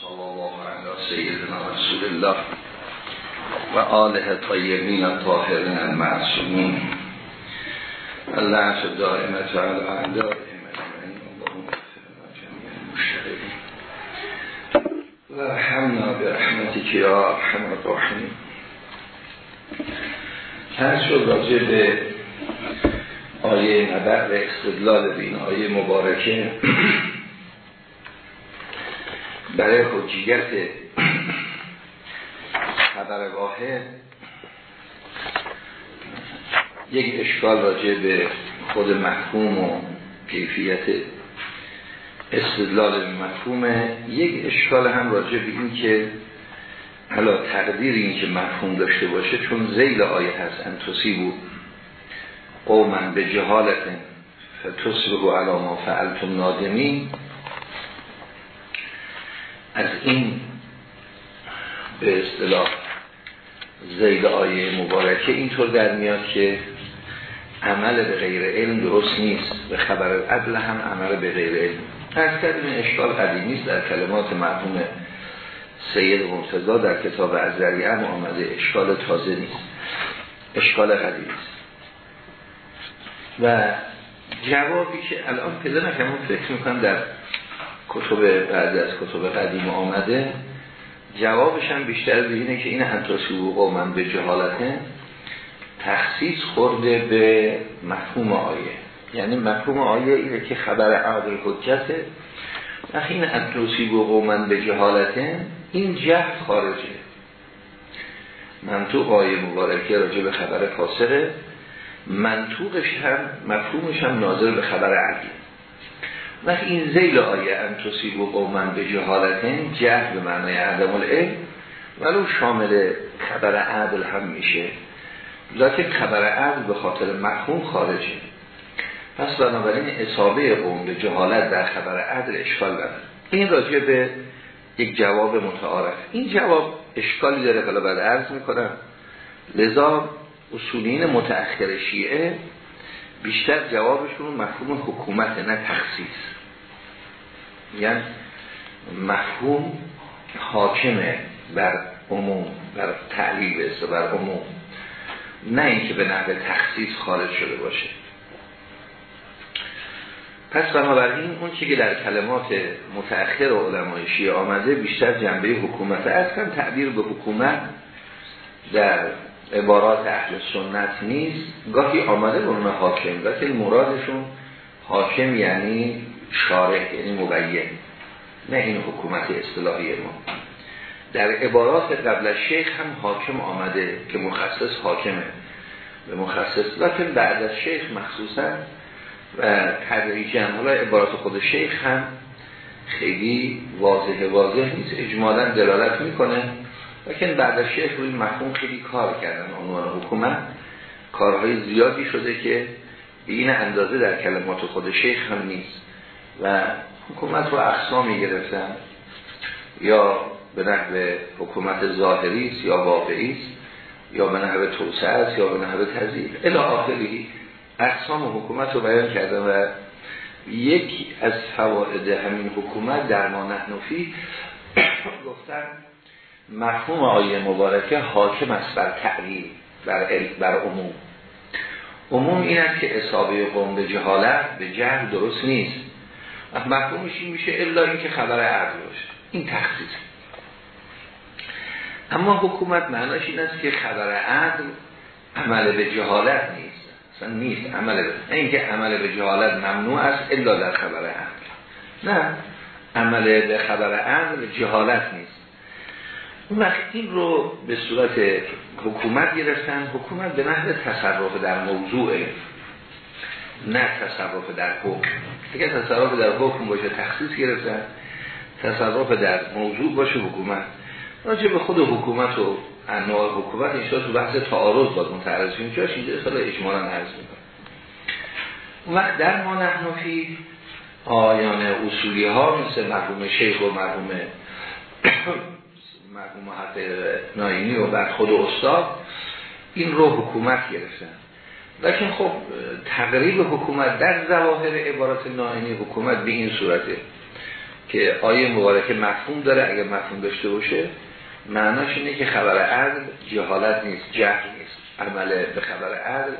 صلی الله علی سیدنا رسول الله و آله طیبین الطاهرین المعصومین الله دائمت علی اعدائهم و رحمنا برحمتك یا ارحم الراحمین. هر شد راجع به آیه نبع و استدلال بین آیه مبارکه برای حجیت خبر واحد یک اشکال راجع به خود مفهوم و کیفیت استدلال مفهومه یک اشکال هم راجع به این که حالا تقدیر این که مفهوم داشته باشه چون زیل آیه هست انتوسی بود. قوما به جهالت فتصبه علا ما فعلتم نادمین. از این به اصطلاح زید آیه مبارکه اینطور در میاد که عمل به غیر علم درست نیست. به خبر عدل هم عمل به غیر علم. از کردیم اشکال قدیمی است در کلمات مرحوم سید مرتضا در کتاب از هم آمده. اشکال تازه نیست. اشکال قدیمی است و جوابی که الان پیدا نکنم فکر می‌کنم در کتب بعد از کتب قدیم آمده جوابش هم بیشتر به اینه که این انتاسی و من به جهالته تخصیص خورده به مفهوم آیه. یعنی مفهوم آیه اینه که خبر عادل حجته. وقتی این انتاسی و قومن به جهالته این جهل خارجه. منطوق آیه مبارکه راجع به خبر فاسقه منطوقش هم مفهومش هم ناظر به خبر عدل وقتی این زیل آیه انتوسیب و قومن به جهالتین جهل به معنی عدم العلم. ولو شامل خبر عدل هم میشه. لیکن خبر عدل به خاطر مفهوم خارجه. پس بنابراین اصابه قوم به جهالت در خبر عدل اشکال داره این راجع به یک جواب متعارف. این جواب اشکالی داره حالا بعد عرض می‌کنم. لذا اصولین متأخر شیعه بیشتر جوابشون مفهوم حکومت نه تخصیص. یعنی مفهوم حاکمه بر عموم بر تعلیل و بر عموم. نه اینکه به نحو تخصیص خارج شده باشه. پس بنابراین اون که در کلمات متأخر علمای شیعه آمده بیشتر جنبه حکومت اصلا تعبیر به حکومت در عبارات اهل سنت نیست. گاهی آمده به اون حاکم و مرادشون حاکم یعنی شارح یعنی مبین نه این حکومت اصطلاحی ما. در عبارات قبل شیخ هم حاکم آمده که مخصص حاکمه. به مخصص لیکن بعد از شیخ مخصوصا و تدریجا. حالا عبارات خود شیخ هم خیلی واضح واضح نیست. اجمالا دلالت می‌کنه لیکن بعد از شیخ روی مفهوم خیلی کار کردن عنوان حکومت. کارهای زیادی شده که به این اندازه در کلمات خود شیخ هم نیست. و حکومت رو اقسامی گرفتن. یا به نحو حکومت ظاهری است یا واقعی است یا به نحو توسعه است یا به نحو تزییل الی آخری اقسام حکومت رو بیان کردن و یک از فواید همین حکومت در ما نحنفی گفتن مفهوم آیه مبارکه حاکم است بر تعلیل بر, بر عموم. عموم این است که اصابه قوم به جهالت به جهل درست نیست. مفهومش این میشه الا این که خبر عرض باشه. این تخصیص اما حکومت معناش این است که خبر عدل عمل به جهالت نیست. اصلا نیست عمل به اینکه عمل به جهالت ممنوع است الا در خبر عدل نه. عمل به خبر عدل جهالت نیست. اون وقت این رو به صورت حکومت گرفتن حکومت به نحو تصرف در موضوع نه تصرف در حکم. اگر تصرف در حکم باشه تخصیص گرفتن تصرف در موضوع باشه حکومت. راجع به خود حکومت و انواع حکومت اینجا تو بحث تعارض باید متعرض کنیم جاش اینجا اصلا اجمالا عرض می‌کنم. وقت در ما نحنفی آیان اصولی ها مثل مرحوم شیخ و مرحوم مرحوم حق ناینی و بعد خود استاد این رو حکومت گرفتن. لیکن خب تقریب حکومت در ظواهر عبارت ناینی حکومت به این صورته که آیه مبارکه مفهوم داره اگر مفهوم داشته باشه معناش اینه که خبر عدل جهالت نیست جهل نیست. عمل به خبر عدل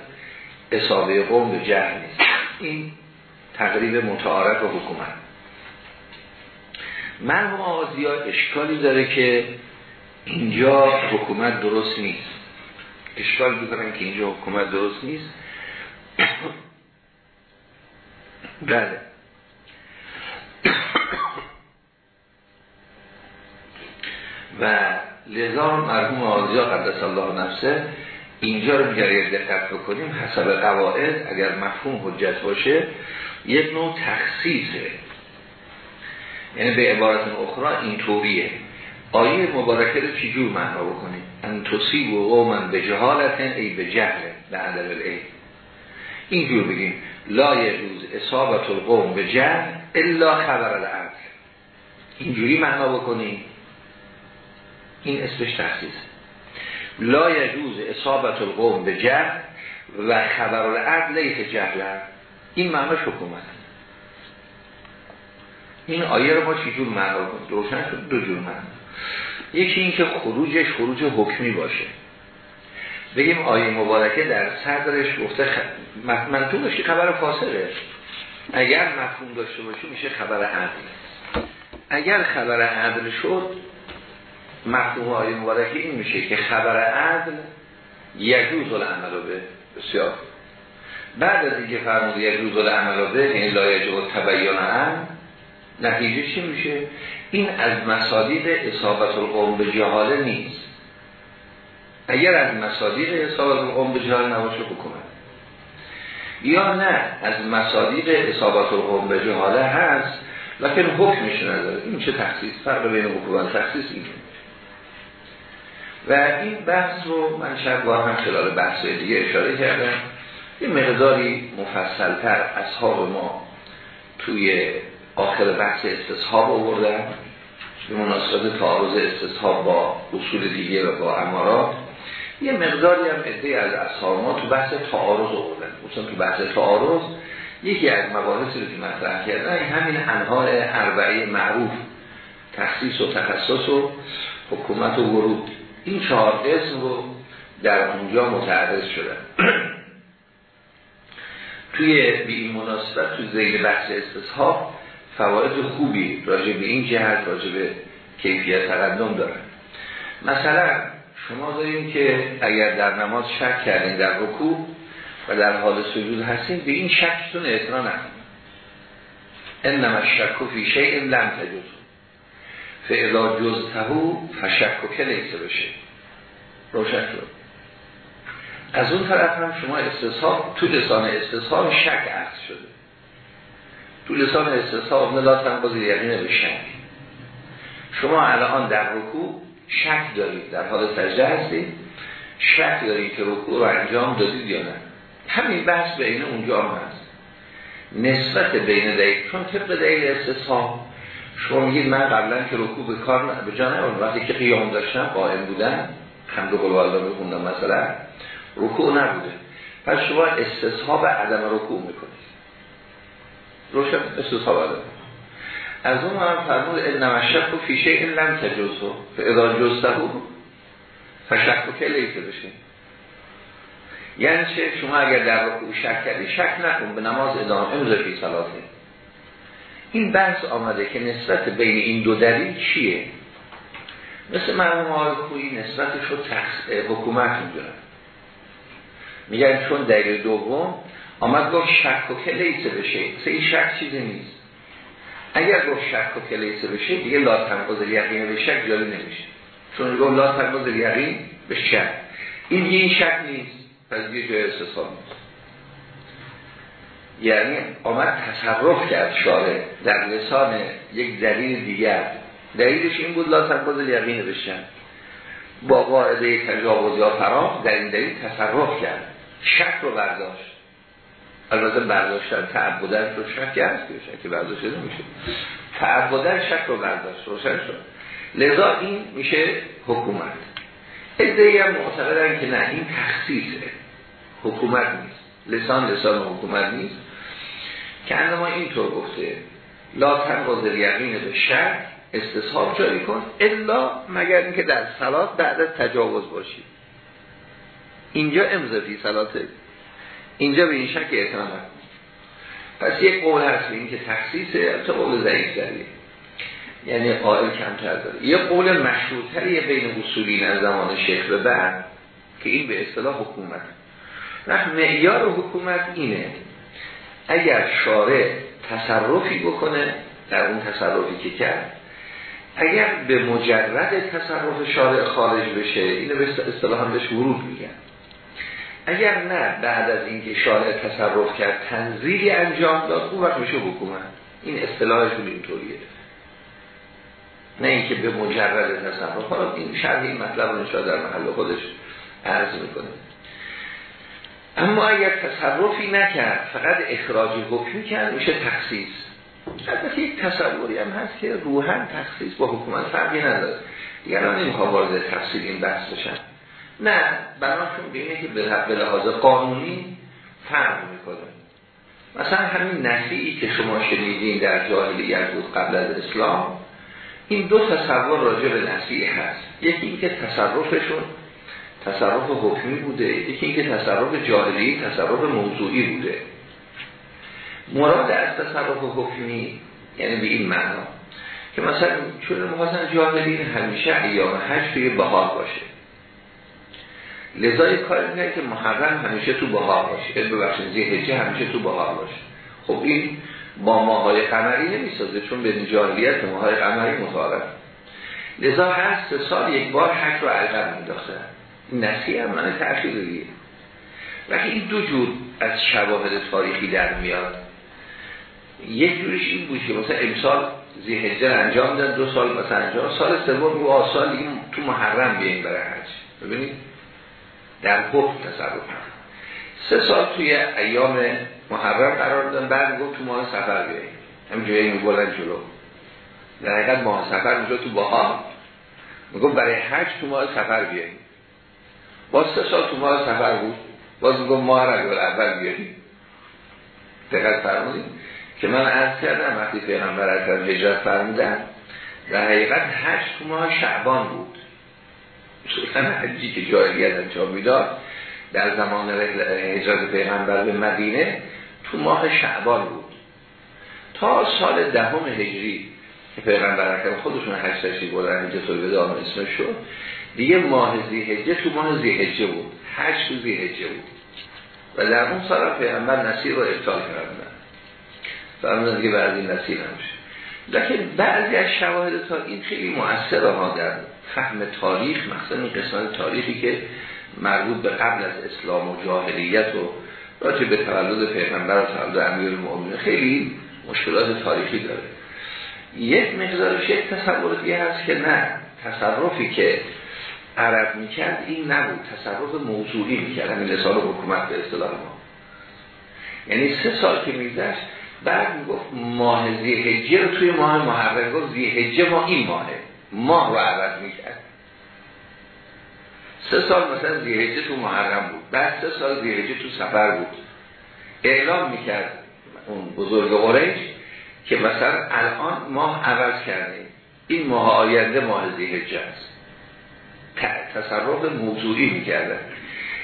اصابه قوم به جهل نیست. این تقریب متعارف و حکومت. مرحوم ها اشکالی داره که اینجا حکومت درست نیست. اشکال می‌کنن که اینجا حکومت درست نیست. بله. و لذا مرحوم آزیا قدس الله نفسه اینجا رو میگه دقت بکنیم حسب قواعد اگر مفهوم حجت باشه یک نوع تخصیصه. یعنی به عبارت اخرى این طوریه آیه مبارکه رو چجور معنا بکنیم ان تصیب و قوما به جهالت ای به جهل عدل این اینجور بگیم لا یجوز اصابت القوم به جهل الا خبر العدل. اینجوری معنا بکنیم. این اسمش تخصیص. لا یجوز اصابت القوم به جهل و خبر العدل لیس جهل. این معنا حکومت. این آیه رو ما چجور معنا کنیم روشن شد دو جور معنا. یکی این که خروجش خروج حکمی باشه. بگیم آیه مبارکه در صدرش گفته خ... منطوقش که خبر فاصله اگر مفهوم داشته باشه میشه خبر عدل. اگر خبر عدل شد مفهوم آیه مبارکه این میشه که خبر عدل یجوز العمل به بسیار. بعد از اینکه فرمود یجوز العمل به این یعنی لایجه و تبیان هم نتیجه چی میشه؟ این از مصادیق اصابت القوم به جهاله نیست. اگر از مصادیق اصابت القوم به جهاله نباشه حکومت یا نه از مصادیق اصابت القوم به جهاله هست لکن حکمش نداره. این چه تخصیص؟ فرق بین حکومت تخصیص این و این بحث رو من بار هم خلال بحث دیگه اشاره کردم. یه مقداری مفصلتر اصحاب ما توی آخر بحث استصحاب آوردن به مناسبت تعارض استصحاب با اصول دیگه و با امارات یه مقداری هم ادهی از اصحاب ما تو بحث تعارض آوردن. مثلا تو بحث تعارض یکی از مباحثی رو که مطرح کردن همین انهای اربعه معروف تخصیص و تخصص و حکومت و ورود. این چهار قسم رو در اونجا متعرض شدن. توی به این مناسبت تو زیر بحث استصحاب فواید خوبی راجع به این جهت راجع به کیفیت تقدم دارن. مثلا شما داریم که اگر در نماز شک کردین در رکوع و در حال سجود هستین به این شکتون اعتنا نکنید انما الشک فی شیء لم تجوز فاذا جزتهو فشک که لیسه بشه روشن شد. از اون طرف هم شما استصحاب تو لسان استصحاب شک عرض شده. تو لسان استصحاب لا تنباز یقین شما الان در رکوع شک دارید در حال سجده هستید شک دارید که رکوع رو انجام دادید یا نه. همین بحث بین اونجا هم هست. نسبت بین دلیل چون طبق دلیل استصحاب شما میگید من قبلا که رکوع به کار به جا نمون وقتی که قیام داشتم قائم بودم حمد قلو الله بخوندم مثلا رکوع نبوده. پس شما استصحاب عدم رکوع می‌کنید. روشن استصحاب عدم از اون هم فرمود انما شک و فیشه این لم تجزو فاذا جزتهو فشک و کلیته بشه. یعنی چه؟ شما اگر در رکوع شک کردی شک نکن به نماز ادامه امضا فی صلاته. این بحث آمده که نسبت بین این دو دلیل چیه؟ مثل مرموم آقای نسبتش رو حکومت می‌دونن. میگن چون دلیل دوم آمد گفت شک و کلیسه بشه. این شک چیزی نیست. اگر گفت شک و کلیسه بشه دیگه لا تنقض یقین به شک جاری نمیشه. چون گفت لا تنقض یقین به شک. این دیگه این شک نیست. پس دیگه جای استثاب نیست. یعنی آمد تصرف کرد شاره در لسان یک دلیل دیگر. دلیلش این بود لا تنقض یقین بشن با قاعده تجاوز یا فراغ در این دلیل تصرف کرد. شک رو برداشت. البته برداشتن تعبدن رو شک هست که شک برداشته نمیشه. تعبدن شک رو برداشت روشن شد. لذا این میشه حکومت. ادهی هم معتقدن که نه این تخصیصه. حکومت نیست. لسان لسان حکومت نیست. که ما اینطور گفته لا تنقض یقین به شک استصحاب جاری کن الا مگر اینکه در صلات بعد تجاوز باشی. اینجا امضافی صلاته. اینجا به این شک اعتنا پس یک قول هست این که تخصیصه تا قول ضعیف داری. یعنی قائل کمتر داره یه قول مشروطتری بین اصولین از زمان شیخ به بعد که این به اصطلاح حکومت. نه معیار حکومت اینه اگر شارع تصرفی بکنه در اون تصرفی که کرد اگر به مجرد تصرف شارع خارج بشه اینو به اصطلاح هم بهش ورود میگن. اگر نه بعد از اینکه شارع تصرف کرد تنظیری انجام داد اون وقت میشه حکومت. این اصطلاحشون اینطوریه. نه اینکه به مجرد تصرف. حالا این شرح این مطلب رو در محل خودش عرض می‌کنه اما اگر تصرفی نکرد فقط اخراجی حکمی کرد میشه تخصیص. البته یک تصوری هم هست که روحن تخصیص با حکومت فرقی نداره. دیگران نمی‌خواه وارد تفصیل این بحث بشن. نه براشون بینه که به لحاظ قانونی فرق می‌کنه. مثلا همین نفیعی که شما شنیدین در جاهلیت بود قبل از اسلام این دو تصور راجع به نفیعی هست. یکی اینکه تصرفشون تصرف حکمی بوده یکی اینکه تصرف جاهلی تصرف موضوعی بوده. مراد از تصرف حکمی یعنی به این معنا که مثلا چون مثلا جاهلی همیشه ایام حج توی بهار باشه. لذای کار اینه که محرم همیشه تو بهار باشه. ببخشید زیهجه همیشه تو بهار باشه. خب این با ماهای قمری نمی‌سازه چون به جاهلیت ماهای قمری مطابق. لذا هر سه سال یک بار حج رو عقب میداخته نسی هم من تأخیر دیگه. وقتی این دو جور از شواهد تاریخی در میاد یک جورش این بود که مثلا امسال زیهجه انجام داد دو سال مثلا انجام سال سوم رو سال این تو محرم بیاییم برای حج. ببینید؟ در حکم تصرف سه سال توی ایام محرم قرار دادن بعد گفت تو ماه سفر بیاییم. همین جایی میگولن جلو. در حقیقت ماه سفر میشه تو باها می‌گفت برای حج تو ماه سفر بیاییم. با سه سال تو ماه سفر بود. باز می‌گفت ماه رجل اول بیاییم دقیقت فرمودیم که من عرض کردم وقتی پیغمبر از هجرت فرمودن در حقیقت تو ماه شعبان بود. خصوصا حجی که جاهلیت انجام می‌داد در زمان هجرت پیغمبر به مدینه تو ماه شعبان بود. تا سال دهم هجری که پیغمبر اکرم خودشون حج تشریف بردن هجرت الوداع اسمش شد. دیگه ماه زیهجه تو ماه زیهجه بود. حج تو زیهجه بود. و در اون سال پیغمبر نصیر رو ابطال کردن. فرمودن دیگه بعد این نصیر نمیشه لیکن بعضی از شواهد تا این خیلی مؤثر ها در فهم تاریخ مثلا این تاریخی که مربوط به قبل از اسلام و جاهلیت و راجع به تولد پیغمبر و تولد امیر المؤمنین خیلی مشکلات تاریخی داره. یک مقدارش یک تصور دیگه هست که نه تصرفی که عرب می‌کرد این نبود. تصرف موضوعی می‌کرد. همین لسان حکومت به اصطلاح ما. یعنی سه سال که میگذشت بعد می‌گفت ماه زیهجه رو توی ماه محرم گفت زیهجه ما این ماهه. ماه رو عوض می‌کرد. سه سال مثلا زیهجه تو محرم بود. بعد سه سال زیهجه تو سفر بود. اعلام می‌کرد اون بزرگ قریش که مثلا الان ماه عوض کرده. این ماه آینده ماه زیهجه است. تصرف موضوعی می‌کردن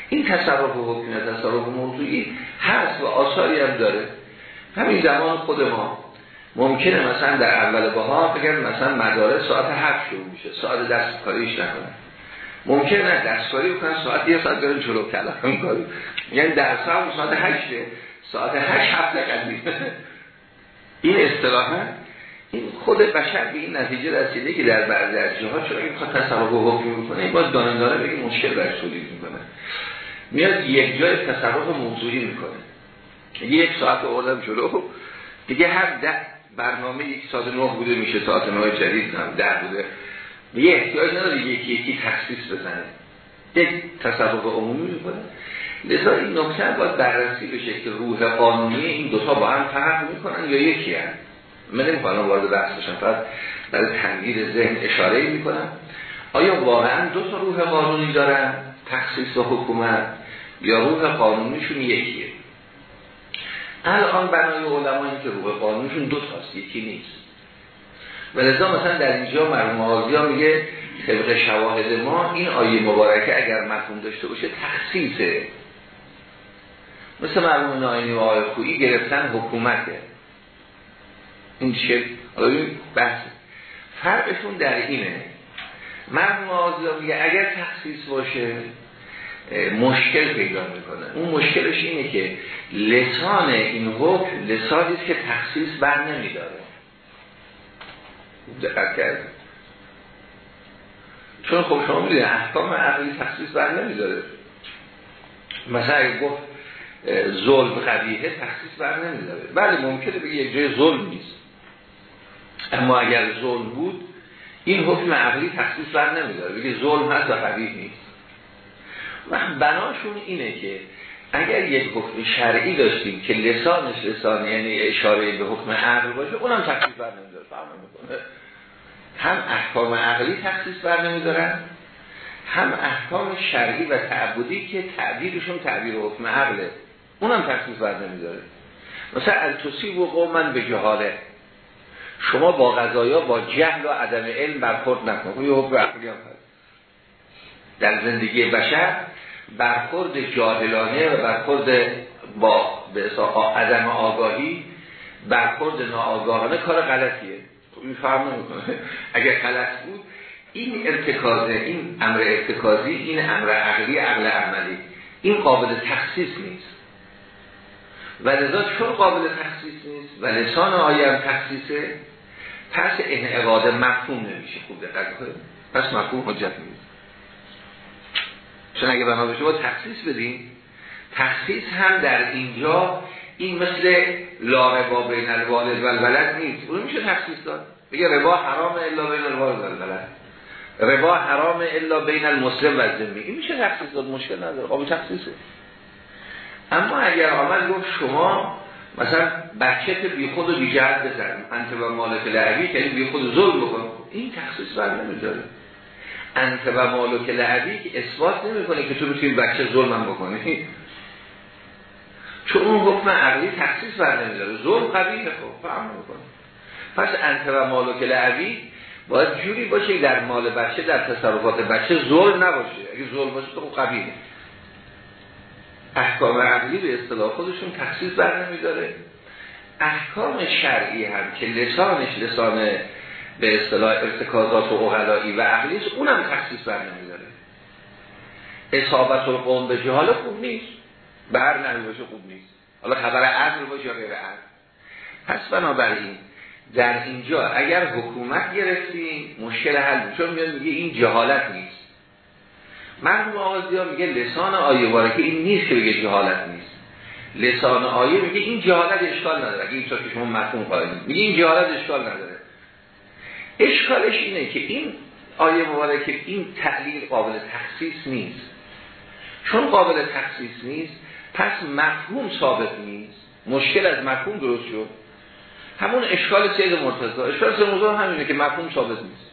این تصرف حکمی تصرف موضوعی هست و آثاری هم داره. همین زمان خود ما ممکنه مثلا در اول بها بگن مثلا مداره ساعت هفت شروع میشه ساعت دستکاریش نکنه. ممکنه نه دستکاری بکنن ساعت یه ساعت برن جلو کلام کاری. یعنی در ساعت ساعت هشته ساعت هشت هفته قدیم این اصطلاحا این خود بشر به این نتیجه رسیده که در بعضی از جاها چرا این خواهد تصرف حکم می‌کنه این باز دانه دانه بگه مشکل برش تولید می‌کنه. میاد یک جای تصرف موضوعی می‌کنه. یک ساعت آوردم جلو. دیگه هر ده برنامه یک ساعت نه بوده میشه ساعت نه جدید هم ده بوده. دیگه احتیاج نداره یکی یکی تخصیص بزنه. یک تصرف عمومی می‌کنه. لذا این نکته باید بررسی بشه که روح قانونی این دوتا با هم فرق می‌کنن یا یکی هم. من نمی‌خوام وارد بحث بشم فقط برای تنگیر ذهن اشاره می‌کنم. آیا واقعا دو تا روح قانونی دارن؟ تخصیص و حکومت یا روح قانونیشون یکیه؟ الان بنای علمایی که رو قانونشون دو تاست یکی نیست. و لذا مثلا در اینجا مرحوم ها میگه طبق شواهد ما این آیه مبارکه اگر مفهوم داشته باشه تخصیصه. مثل مرحوم ناینی و آقای خویی گرفتن حکومته. این چه؟ بحث. فرقشون در اینه. مرحوم آزیا میگه اگر تخصیص باشه مشکل پیدا می‌کنه. اون مشکلش اینه که لسان این حکم لسانی که تخصیص بر نمیداره. دقت کرد چون خب شما می‌دونید احکام عقلی تخصیص بر نمیداره. مثلا اگه گفت ظلم قبیهه تخصیص بر نمیداره. بله ممکنه بگه یک جای ظلم نیست. اما اگر ظلم بود این حکم عقلی تخصیص بر نمیداره. بگه ظلم هست و قبیه نیست. بناشون اینه که اگر یک حکم شرعی داشتیم که لسانش لسان یعنی اشاره به حکم عقل باشه اونم تخصیص بر نمیداره هم احکام عقلی تخصیص بر نمیدارن هم احکام شرعی و تعبدی که تعبیرشون تعبیر حکم عقله اونم تخصیص بر نمیداره مثلا التصیب و قومن به جهاله. شما با غذایا با جهل و عدم علم برخورد نکن. یه حکم عقلی هم در زندگی بشر برخورد جاهلانه و برخورد با به عدم آگاهی برخورد ناآگاهانه کار غلطیه. این فرم نمی‌کنه. اگر غلط بود این ارتکازه این امر ارتکازی این امر عقلی عقل عملی این قابل تخصیص نیست. و لذا چون قابل تخصیص نیست و لسان آیه هم تخصیصه پس انعقاد مفهوم نمیشه. خوب دقت کنید پس مفهوم حجت نیست. چون اگه بنا بشه با تخصیص بدیم تخصیص هم در اینجا این مثل لا ربا بین الوالد و الولد نیست. اون میشه تخصیص داد. بگه ربا حرام الا بین الوالد و الولد. ربا حرام الا بین المسلم و الزمی این میشه تخصیص داد. مشکل نداره. قابل تخصیصه. اما اگر آمد گفت شما مثلا بچت بی خود و بی جهت بزن. انت و مالک لعبی که بی خود ظلم بکن. این تخصیص بر نمیداره. انت و مالک لعبی اثبات نمی‌کنه که تو می‌تونی بچه ظلم بکنی. چون اون حکم عقلی تخصیص بر نمیداره. ظلم قبیه خب فهم می‌کنه پس انت و مالک لعبی باید جوری باشه در مال بچه در تصرفات بچه ظلم نباشه. اگه ظلم باشه تو قبیله. احکام عقلی به اصطلاح خودشون تخصیص بر نمیداره. احکام شرعی هم که لسانش لسان به اصطلاح ارتکازات و اغلایی و عقلیش اونم تخصیص بر نمیداره. اصابت القوم به جهال خوب نیست. بر باشه خوب نیست. حالا خبر عقل باشه یا غیر عقل پس بنابراین در اینجا اگر حکومت گرفتیم مشکل حل چون میاد میگه این جهالت نیست. مرحوم آقازی ها میگه لسان آیه بارکه این نیست که بگه جهالت نیست. لسان آیه میگه این جهالت اشکال نداره. اگه این که شما مفهوم قائل میگه این جهالت اشکال نداره. اشکالش اینه که این آیه مبارکه این تعلیل قابل تخصیص نیست. چون قابل تخصیص نیست پس مفهوم ثابت نیست. مشکل از مفهوم درست شد. همون اشکال سید مرتضی. اشکال سید مرتضی همینه که مفهوم ثابت نیست.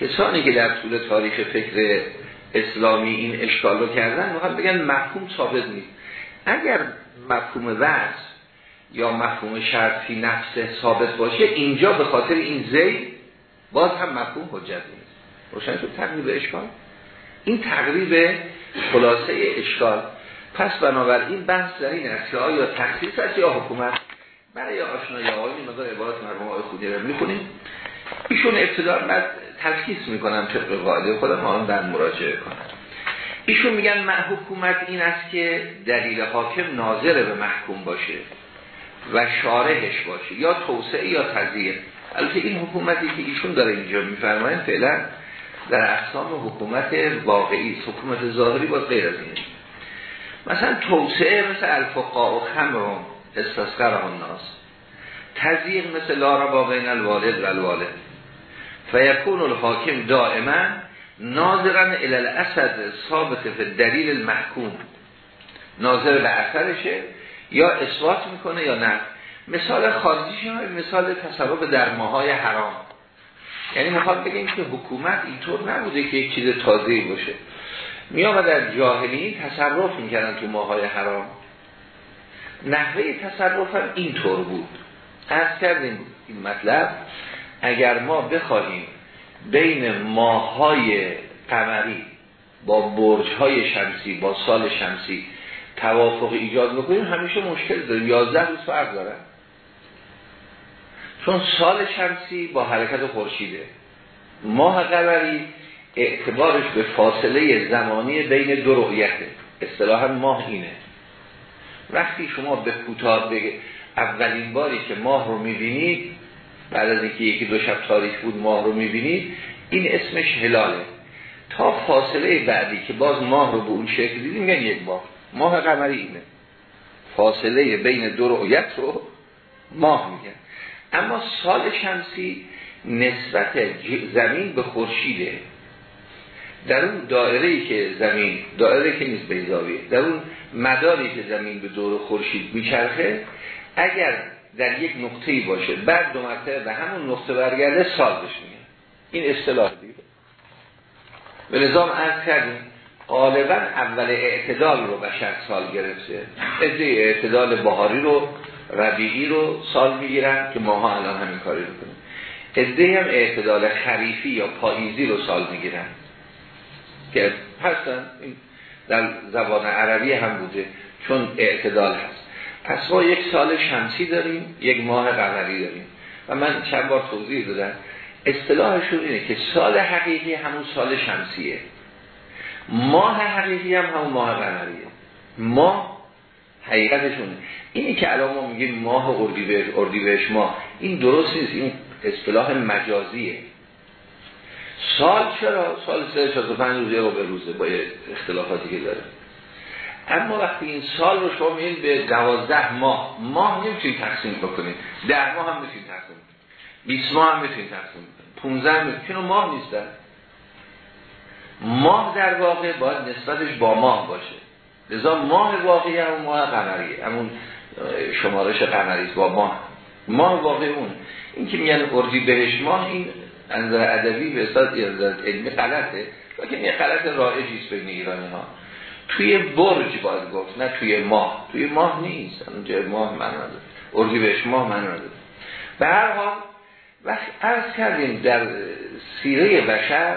کسانی که در طول تاریخ فکر اسلامی این اشکال رو کردن می‌خواد بگن مفهوم ثابت نیست. اگر مفهوم وضع یا مفهوم شرطی نفس ثابت باشه اینجا به خاطر این زی باز هم مفهوم حجت نیست. روشن شد تقریب اشکال؟ این تقریب خلاصه اشکال. پس بنابراین بحث در این است که آیا تخصیص است یا حکومت؟ برای آشنایی آقای مقدار عبارت مرحوم آقای خودی رو می‌خونیم. ایشون ابتدا بعد تفکیس می‌کنم طبق قاعده خودم آن در مراجعه کنم. ایشون میگن حکومت این است که دلیل حاکم ناظر به محکوم باشه. و شارحش باشه یا توسعه یا تذیر البته این حکومتی که ایشون داره اینجا میفرمایند فعلا در اقسام حکومت واقعی حکومت ظاهری باز غیر از این مثلا توسعه مثل الفقا و خمرون استسقر ناس تذیر مثل لارا با بین الوالد و الوالد. فیکون الحاکم دائما ناظرن الالاسد ثابت فی دلیل المحکوم. ناظر به اثرشه یا اثبات می‌کنه یا نه. مثال خارجیش مثال تصرف در ماهای حرام. یعنی می‌خواد بگیم که حکومت اینطور نبوده که یک چیز تازه‌ای باشه. می در جاهلی تصرف می‌کردن تو ماهای حرام. نحوه تصرف هم اینطور بود. از کردیم این مطلب اگر ما بخواهیم بین ماهای قمری با برج های شمسی با سال شمسی توافق ایجاد بکنیم همیشه مشکل داریم. یازده روز فرق داره. چون سال شمسی با حرکت خورشیده. ماه قمری اعتبارش به فاصله زمانی بین دو رؤیته. اصطلاحا ماه اینه. وقتی شما به کوتاه بگه اولین باری که ماه رو می‌بینید بعد از اینکه یکی دو شب تاریخ بود ماه رو می‌بینید این اسمش هلاله. تا فاصله بعدی که باز ماه رو به اون شکل دیدیم میگن یک ماه ماه قمری اینه. فاصله بین دو رؤیت رو ماه میگن اما سال شمسی نسبت زمین به خورشیده. در اون دائره که زمین دائره که نیست بیزاویه در اون مداری که زمین به دور خورشید میچرخه اگر در یک نقطه ای باشه بعد دو مرتبه به همون نقطه برگرده سال بهش این اصطلاح دیگه. به نظام عرض کردیم. غالبا اول اعتدال رو بشر سال گرفته. ادهی اعتدال بهاری رو ربیعی رو سال می‌گیرن که ماها الان همین کاری رو کنیم. ادهی هم اعتدال خریفی یا پاییزی رو سال می‌گیرن. که هستن در زبان عربی هم بوده چون اعتدال هست. پس ما یک سال شمسی داریم یک ماه قمری داریم. و من چند بار توضیح دادم. اصطلاحشون اینه که سال حقیقی همون سال شمسیه. ماه حقیقی هم همون ماه قمریه ماه حقیقتشونه. اینی که الان ما میگیم ماه اردیبهشت اردیبهشت ماه این درست نیست این اصطلاح مجازیه. سال چرا؟ سال 365 روزه رو به روزه با اختلافاتی که داره. اما وقتی این سال رو شما میگید به دوازده ماه ماه نمی‌تونید تقسیم بکنید. ده ماه هم می‌تونید تقسیم کنید 20 ماه هم می‌تونید تقسیم کنید 15 می‌تونید چون ماه نیستن. ماه در واقع باید نسبتش با ماه باشه. لذا ماه واقعی همون ماه قمریه همون شمارش قمری با ماه. ماه واقعی اون. این که میگن اردی بهش ماه این انظر ادبی به اصلا علمی غلطه. لیکن یه غلط رایجی است بین ایرانی ها توی برج باید گفت نه توی ماه. توی ماه نیست. اونجا ماه من نداره. اردی بهش ماه من نداره. به هر حال وقت عرض کردیم در سیره بشر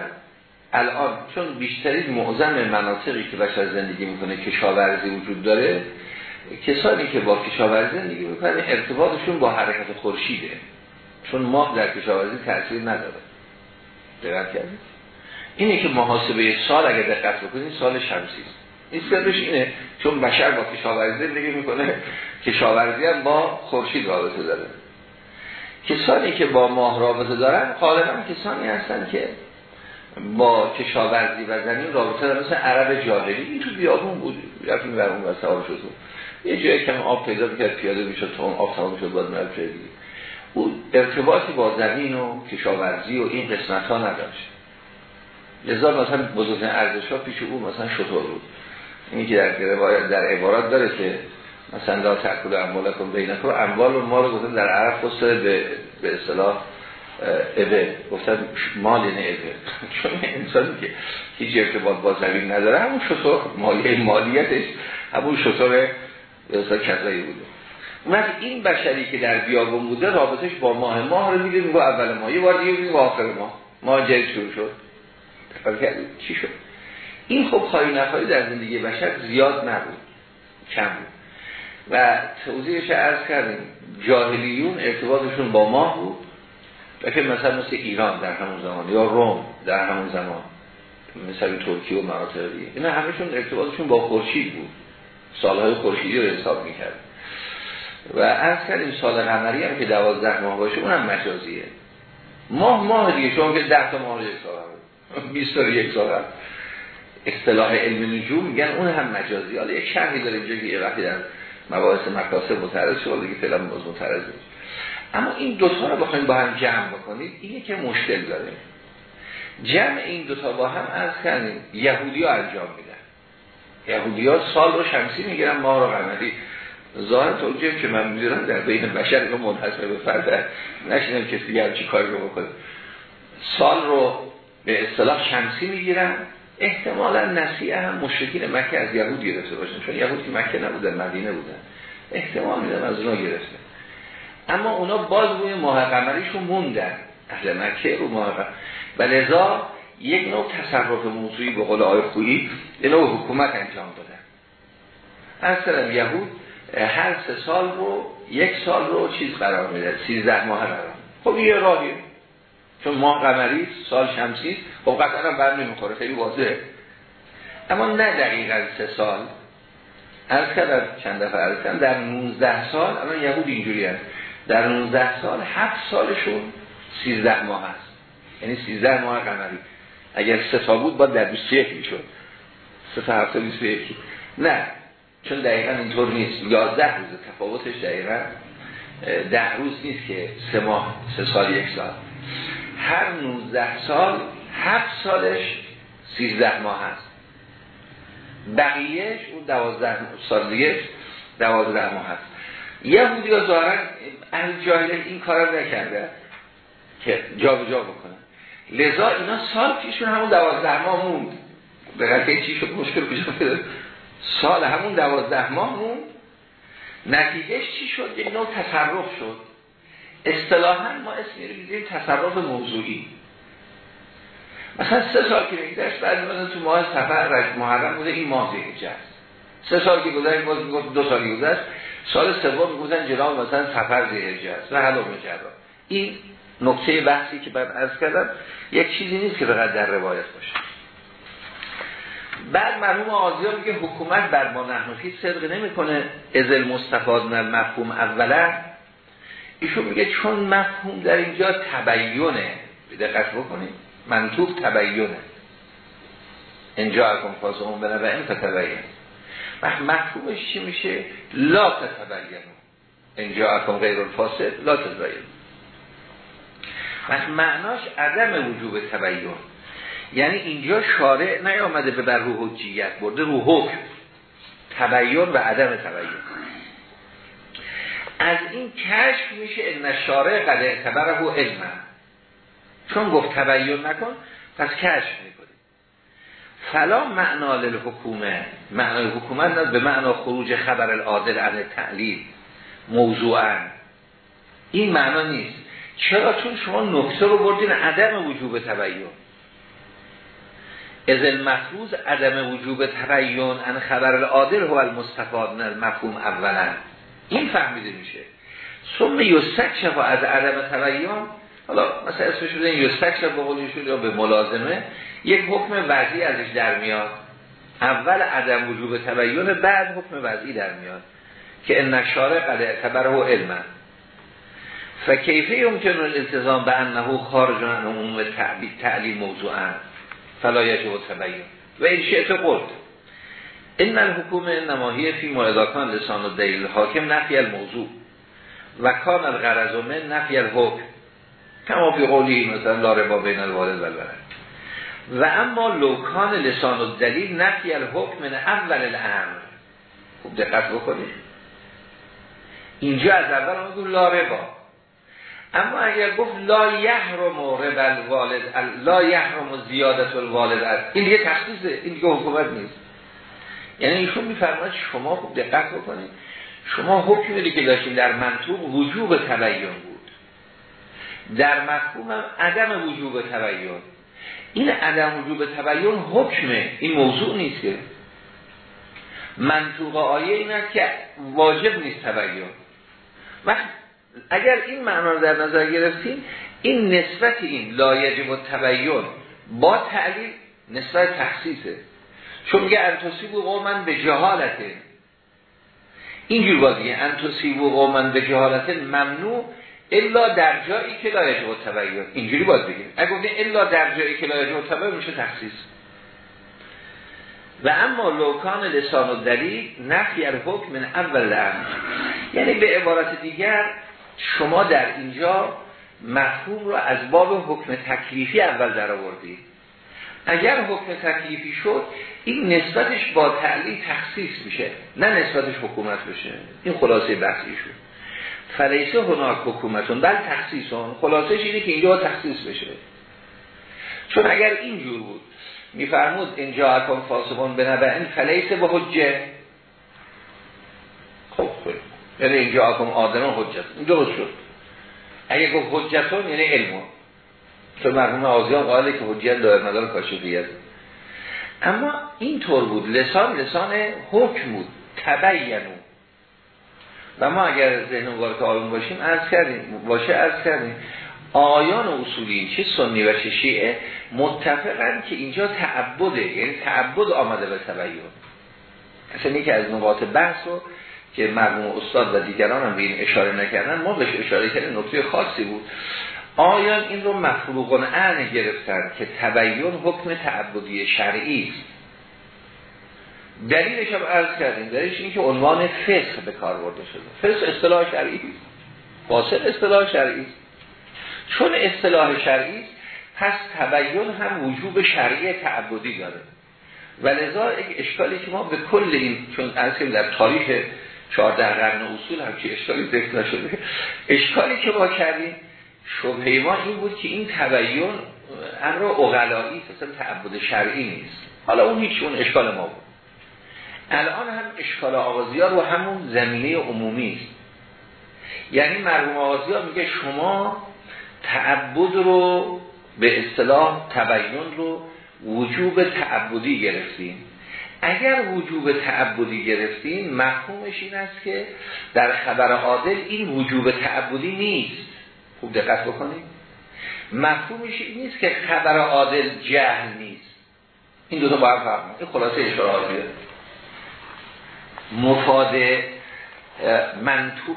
الان چون بیشتری معظم مناطقی که بشر زندگی می‌کنه کشاورزی وجود داره کسانی که با کشاورزی زندگی می‌کنن ارتباطشون با حرکت خورشیده. چون ماه در کشاورزی تاثیر نداره. دقت کردید؟ اینه که محاسبه سال اگر دقت بکنید سال شمسی است. این سرش اینه. چون بشر با کشاورزی زندگی می‌کنه کشاورزی هم با خورشید رابطه داره. کسانی که با ماه رابطه دارن غالبا کسانی هستن که با کشاورزی و زمین رابطه دارن. مثل عرب جاهلی این تو بیابون بود. رفتیم بر اون سوار شد. یه جایی کم آب پیدا کرد پیاده می‌شد تا اون آب تمام شد باید مرد او ارتباطی با زمین و کشاورزی و این قسمت ها نداشت. لذا مثلا بزرگترین ارزش ها پیش او مثلا شطور بود. اینی که در روایت در عبارات داره که مثلا لا تأکل اموالکم بینکم اموال و مال گفتن در عرب فسر به به اصطلاح ابه گفتن مال نه ابه چون انسانی که هیچ ارتباط با زمین نداره همون شطور مالی مالیتش همون شطور اصطلاح کذایی بوده. اون این بشری که در بیابون بوده رابطش با ماه ماه رو میگه میگه اول ماه یه بار دیگه میگه آخر ماه. ماه جدید شروع شد. چی شد؟ این خب خواهی نخواهی در زندگی بشر زیاد نبود. کم بود. و توضیحش عرض کردیم. جاهلیون ارتباطشون با ماه بود. که مثلا مثل ایران در همون زمان یا روم در همون زمان مثل ترکیه و مناطق دیگه اینا همشون ارتباطشون با خورشید بود. سالهای خورشیدی رو حساب می‌کرد. و از کردیم سال قمری هم که دوازده ماه باشه اونم مجازیه. ماه ماه دیگه شما که ده تا ماه یک سال هم بیست تا یک سال هم. اصطلاح علم نجوم میگن اون هم مجازی. حالا یک شرحی داره اینجا که وقتی در مباحث مکاسب متعرض شد دیگه فعلا موضوع متعرض نیست. اما این دوتا رو بخوایم با هم جمع بکنید اینه که مشکل داره. جمع این دوتا با هم از کردیم یهودی ها انجام میدن. یهودی ها سال رو شمسی می‌گیرن ماه رو قمری ظاهر توجیه که من می‌دونم در بین بشر که منحصر به فرد نشینم کسی دیگر چی کاری رو بکنه. سال رو به اصطلاح شمسی می‌گیرن. احتمالا نسیه هم مشکین مکه از یهود گرفته باشن. چون یهود که مکه نبودن مدینه بودن. احتمال میدم از اونا گرفته. اما اونا باز روی ماه قمریشون موندن. اهل مکه رو ماه و لذا یک نوع تصرف موضوعی به قول آی خویی یه نوع حکومت انجام دادن. اصلا یهود هر سه سال رو یک سال رو چیز قرار میده سیزده ماه قرار خب یه راهیه. چون ماه قمری سال شمسی خب قطعا هم بر نمی‌خوره خیلی واضحه. اما نه دقیقا سه سال. از کردم چند دفعه کردم در 19 سال الان یهود اینجوری هست. در 19 سال 7 سالشون 13 ماه هست یعنی 13 ماه قمری. اگر سه تا بود باید در 21 می‌شد. سه تا هفته 21 نه چون دقیقا اینطور نیست. 11 روز تفاوتش دقیقا ده روز نیست که سه ماه سه سال یک سال. هر 19 سال 7 سالش 13 ماه هست بقیهش اون 12 سال دیگه 12 ماه هست یهودی ها ظاهرا اهل جاهل این کار نکرده که جا به جا بکنن لذا اینا سال پیشون همون دوازده ماه موند. به قطعه چی شد؟ مشکل پیدا سال همون دوازده ماه موند. نتیجهش چی شد؟ یک نوع تصرف شد. اصطلاحا ما اسمی رو بیدیم تصرف موضوعی. مثلا سه سال که بگذشت بعد مثلا تو ماه سفر رجب محرم بوده این ماه زیجه است. سه سال که گذشت باز می‌گفت دو سال گذشت. سال سوم می‌گفتن جناب مثلا سفر زیجه است. و حلوم جرا این نقطه بحثی که بعد عرض کردم یک چیزی نیست که بقدر در روایت باشه. بعد مرحوم آزیا میگه حکومت بر ما نحنفی صدق نمی‌کنه. ازل مستفاد من مفهوم اولا ایشون میگه چون مفهوم در اینجا تبیونه دقت بکنید. منطوب تبیونه اینجا اکن فاسمون بنابه این تبین وقت مفهومش چی میشه؟ لا تتبین. اینجا اکن غیر الفاسد لا تتبین. وقت معناش عدم وجوب تبین. یعنی اینجا شارع نیامده به بر حجیت برده رو حکم. تبین و عدم تبین. از این کشف میشه ان شارع قد اعتبره علم چون گفت تبین نکن پس کشف می‌کنی فلا معنا للحکومه. معنای حکومت نه به معنا خروج خبر العادل عن تعلیل موضوعا. این معنا نیست. چرا؟ چون شما نکته رو بردین عدم وجوب تبین. از المفروض عدم وجوب تبین ان خبر العادل هو المستفاد من مفهوم اولا. این فهمیده میشه. ثم یستکشف از عدم تبین حالا مثلا اسمش بودن یستکشف به قولیشون یا به ملازمه. یک حکم وضعی ازش در میاد. اول عدم وجوب تبین بعد حکم وضعی در میاد. که ان نشاره قد اعتبره علما. فکیفه یمکن الالتزام به انه خارج عن عموم تعلیل موضوعا. فلا یجب تبین و این شئت قلت این الحکومه نماهی فی معداکان لسان و دلیل حاکم نفی الموضوع. و کان الغرض من نفی الحکم. کما فی قولی مثلا لاره با بین الوالد و الولد. و اما لوکان لسان و دلیل نفی الحکم من اول الامر. خوب دقت بکنید اینجا از اول آمدون لاره با اما اگر گفت لا یحرم رب الوالد لا یحرم زیادت الوالد این دیگه تخصیصه این دیگه حکومت نیست. یعنی ایشون میفرماید شما خوب دقت بکنید شما حکمی که داشتیم در منطوق وجوب تبیین بود. در مفهوم هم عدم وجوب تبیین این عدم وجوب تبیین حکمه این موضوع نیست که. منطوق آیه این است که واجب نیست تبیین وقت اگر این معنا رو در نظر گرفتیم این نسبت این لایجب و تبیین با تعلیل نسبت تخصیصه. چون میگه انتوسیب و قومن به جهالته اینجور بازیه. انتوسیب و قومن به جهالته ممنوع الا در جایی که لایجب و اینجوری باز بگیم. اگر گفتیم الا در جایی که لایجب و تبیین میشه تخصیص. و اما لوکان لسان و دلیل نفی من اول امر یعنی به عبارت دیگر شما در اینجا مفهوم رو از باب حکم تکلیفی اول در آوردید. اگر حکم تکلیفی شد این نسبتش با تعلیل تخصیص میشه نه نسبتش حکومت بشه. این خلاصه بحثی شد فلیسه هناک حکومتون بل تخصیصون. خلاصش اینه که اینجا تخصیص بشه. چون اگر اینجور بود میفرمود اینجا اکن فاسقون به این فلیسه به حجه. خب خب. یعنی اینجا آکم آدم حجت. درست شد. اگه گفت حجتون یعنی علمون. چون مرحوم آزیان قائله که حجیت دائر مدار کاشفیت. اما این طور بود. لسان لسان حکم بود. تبینو و ما اگر ذهن وارد آیون باشیم از کردیم باشه از کردیم. آیان و اصولی چه سنی و چه شیعه؟ متفقن که اینجا تعبده یعنی تعبد آمده به تبین اصلا یکی از نقاط بحث رو که مرموم استاد و دیگران هم به این اشاره نکردن ما بهش اشاره کردن نقطه خاصی بود. آیان این رو مفروغ اعن گرفتن که تبین حکم تعبدی شرعی است. دلیلش هم عرض کردیم. دلیلش این که عنوان فقه به کار برده شده. فقه اصطلاح شرعی فاصل اصطلاح شرعی چون اصطلاح شرعی پس تبین هم وجوب شرعی تعبدی داره. و لذا یک اشکالی که ما به کل این چون از در تاریخ 14 قرن اصول همچی اشکالی ذکر نشده. اشکالی که ما کردیم شبهه ما این بود که این تبین امر اغلایی اصلا تعبد شرعی نیست. حالا اون هیچ اون اشکال ما بود. الان هم اشکال آغازی ها رو همون زمینه عمومی است. یعنی مرحوم آغازی ها میگه شما تعبد رو به اصطلاح تبین رو وجوب تعبدی گرفتیم اگر وجوب تعبدی گرفتیم مفهومش این است که در خبر عادل این وجوب تعبدی نیست. خوب دقت بکنید. مفهومش این نیست که خبر عادل جهل نیست. این دو تا باید فهم این خلاصه اشاره مفاد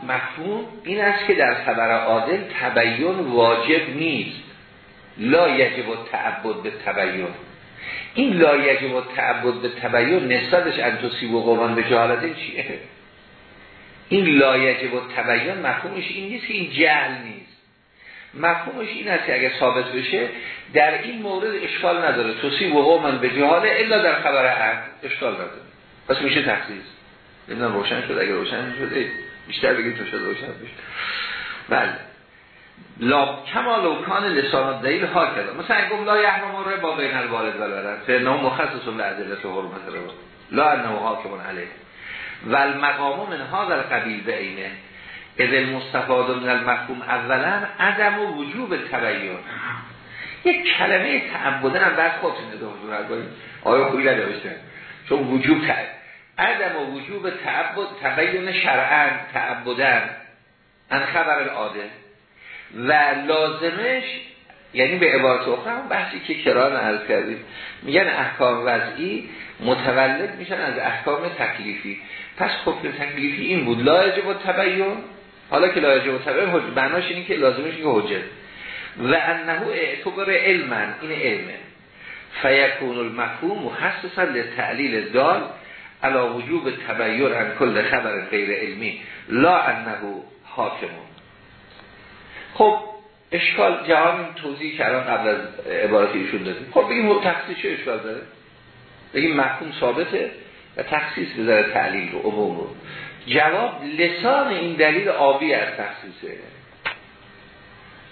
مفهوم این است که در خبر عادل تبین واجب نیست. لا یجب تعبد به تبین. این لا یجب تعبد به تبین نسبتش انتوسی و قوان به جهالت چیه؟ این لا یجب تبین مفهومش این نیست که این جهل نیست. مفهومش این است که اگر ثابت بشه در این مورد اشکال نداره. توصیب و قومن به جهاله الا در خبر عهد اشکال نداره. پس میشه تخصیص. نمی‌دونم روشن شد اگر روشن شده بیشتر بگید تو شد روشن بشه. بله. لا کما لوکان لسان دلیل ها کرده مثلا گفت لا یحرم رو با بین الوالد و الولد فانه مخصص لعدلت حرمت رو لا انه حاکم علیه. و المقام من هذا القبیل به اینه اذ المستفاد من المفهوم اولا عدم و وجوب تبیین یک کلمه تعبدن هم بعد خودتون نده حضور آیا خوبی نداشته؟ چون وجوب عدم و وجوب تعبد تبین شرعن تعبدن ان خبر العاده. و لازمش یعنی به عبارت اخرى هم بحثی که کران عرض کردیم. میگن احکام وضعی متولد میشن از احکام تکلیفی. پس حکم تکلیفی این بود. لا و تبین حالا که لا و تبین معناش اینه که لازمش که حجت و انه اعتبار علما این علمه. فیکون المفهوم محسسا لتعلیل دال علا وجوب تبیر ان کل خبر غیر علمی لا انه حاکمون خب اشکال جهان توضیح کردن قبل از عبارت ایشون دادیم. خب بگیم تخصیص چه اشکال داره؟ بگیم محکوم ثابته و تخصیص بذاره تعلیل رو عموم رو. جواب لسان این دلیل آبی از تخصیصه.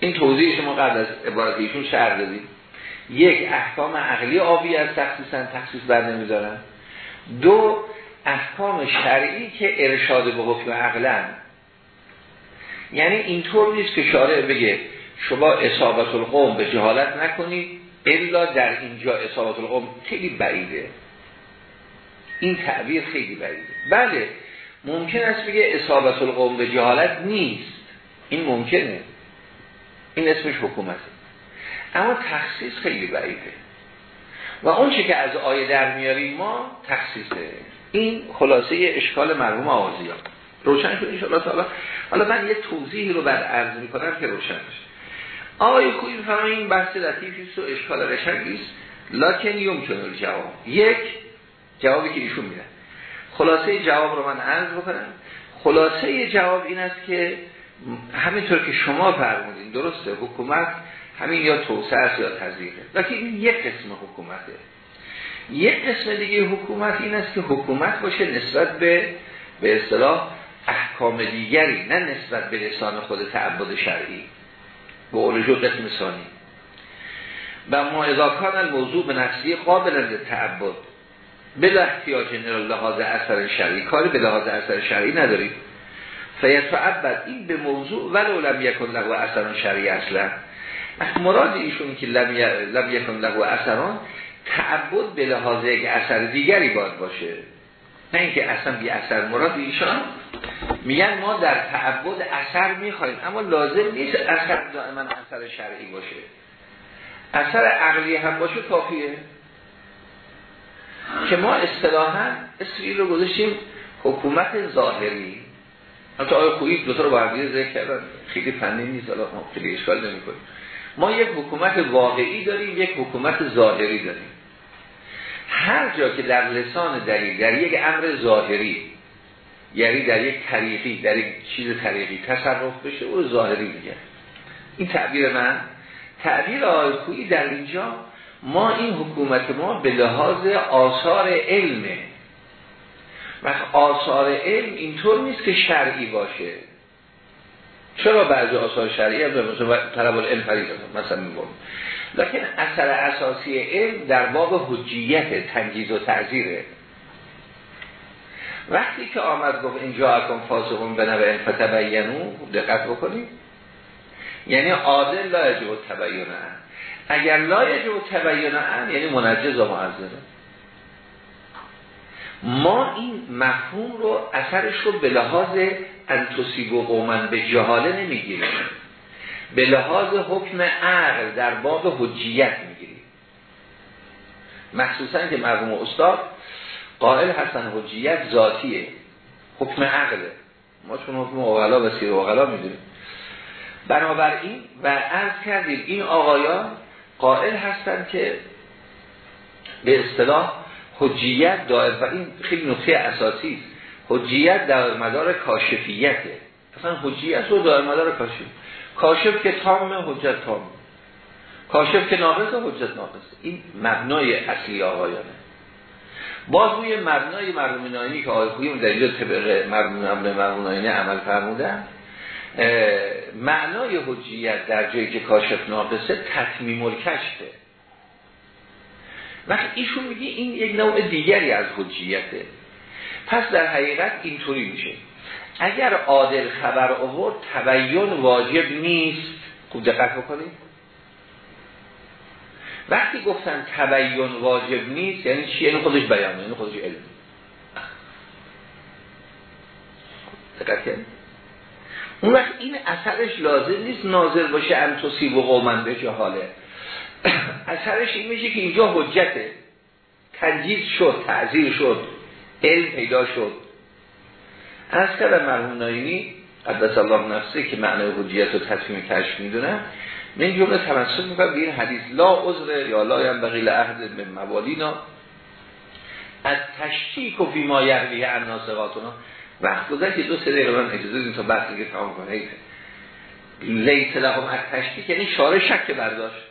این توضیح شما قبل از عبارت ایشون شهر دادیم. یک احکام عقلی آبی از تخصیصن تخصیص بر نمیدارن. دو احکام شرعی که ارشاد به حکم عقلن. یعنی اینطور نیست که شارع بگه شما اصابت القوم به جهالت نکنید الا در اینجا اصابت القوم خیلی بعیده. این تعبیر خیلی بعیده. بله ممکن است بگه اصابت القوم به جهالت نیست. این ممکنه. این اسمش حکومته. اما تخصیص خیلی بعیده. و اون چی که از آیه در میاریم ما تخصیصه. این خلاصه اشکال مرحوم آوازیان روشن شد انشاءالله تعالی. حالا من یه توضیحی رو بعد عرض می‌کنم که روشن بشه. آقای بفرمایید این بحث لطیفی است و اشکال قشنگی است. لکن یمکن جواب. یک جوابی که ایشون میدن خلاصه جواب رو من عرض بکنم. خلاصه جواب این است که همینطور که شما فرمودین درسته حکومت همین یا توسعه است یا تزریقه لیکن این یک قسم حکومته. یک قسم دیگه حکومت این است که حکومت باشه نسبت به به اصطلاح احکام دیگری نه نسبت به لسان خود تعبد شرعی. به اولوژو قسم ثانی. و ما اضاکان الموضوع به نفسی قابل تعبد بلا احتیاج لحاظ اثر شرعی کاری به لحاظ اثر شرعی نداریم. فیتعبد این به موضوع ولو لم یکن له اثر شرعی اصلا. مراد ایشون که لم یکن له اثران تعبد به لحاظ یک اثر دیگری باید باشه. نه اینکه اصلا بی اثر مراد ایشان. میگن ما در تعبد اثر می‌خوایم اما لازم نیست اثر دائما اثر شرعی باشه. اثر عقلی هم باشه کافیه. که ما اصطلاحا اسمی رو گذاشتیم حکومت ظاهری. حتی آیا خویی دو تا رو با ذکر کردن. خیلی فنی نیست حالا خیلی اشکال نمی‌کنه ما یک حکومت واقعی داریم یک حکومت ظاهری داریم. هر جا که در لسان دلیل در یک امر ظاهری یعنی در یک طریقی در یک چیز طریقی تصرف بشه او ظاهری میگه. این تعبیر من. تعبیر آقای در اینجا ما این حکومت ما به لحاظ آثار علمه. و آثار علم اینطور نیست که شرعی باشه. چرا بعضی آثار شرعی هم مثلا طلب العلم فرید مثلا میگم لیکن اثر اساسی علم در باب حجیت تنجیز و تعذیره. وقتی که آمد گفت اینجا اکن فاسقون به نوع فتبینو دقت بکنید. یعنی عادل لا یجب تبین اگر لا یجب تبین یعنی منجز و معذره. ما این مفهوم رو اثرش رو به لحاظ انتصیب و قومن به جهاله نمی‌گیریم. به لحاظ حکم عقل در باب حجیت می‌گیریم. مخصوصا که مرحوم استاد قائل هستن حجیت ذاتیه حکم عقله ما چون حکم اغلا و سیر اغلا می‌دونیم. بنابراین و عرض کردیم این آقایان قائل هستن که به اصطلاح حجیت دائم و این خیلی نقطه اساسی است. حجیت در مدار کاشفیته. اصلا حجیت رو در مدار کاشف. کاشف که تام حجت تام. کاشف که ناقص حجت ناقص. این مبنای اصلی آقایانه. باز روی مبنای که آقای خوییم در اینجا طبق مرحوم ناینی عمل فرمودن معنای حجیت در جایی که کاشف ناقصه تطمیم الکشفه. وقت ایشون میگه این یک نوع دیگری از حجیته. پس در حقیقت اینطوری میشه. اگر عادل خبر آورد تبیین واجب نیست. خوب دقت بکنید. وقتی گفتن تبیین واجب نیست یعنی چی؟ یعنی خودش بیانه یعنی خودش علم. اون وقت این اثرش لازم نیست ناظر باشه انتوسی و قومن به جهاله اثرش این میشه که اینجا حجته تنجیز شد تعذیر شد علم پیدا شد. از کردم مرحوم نایینی قدس الله نفسه که معنی حجیت و تصمیم کشف می‌دونم من جمله تمسک می‌کنم به این حدیث لا عذر یا لا بقیل عهد من موالینا. از تشکیک و فیما یقلیه اناسقاتونا وقت گذشت دو سه دقیقه من اجازه دیم تا بحث دیگه تمام کنه لیت لهم از تشکیک یعنی شاره شک برداشت.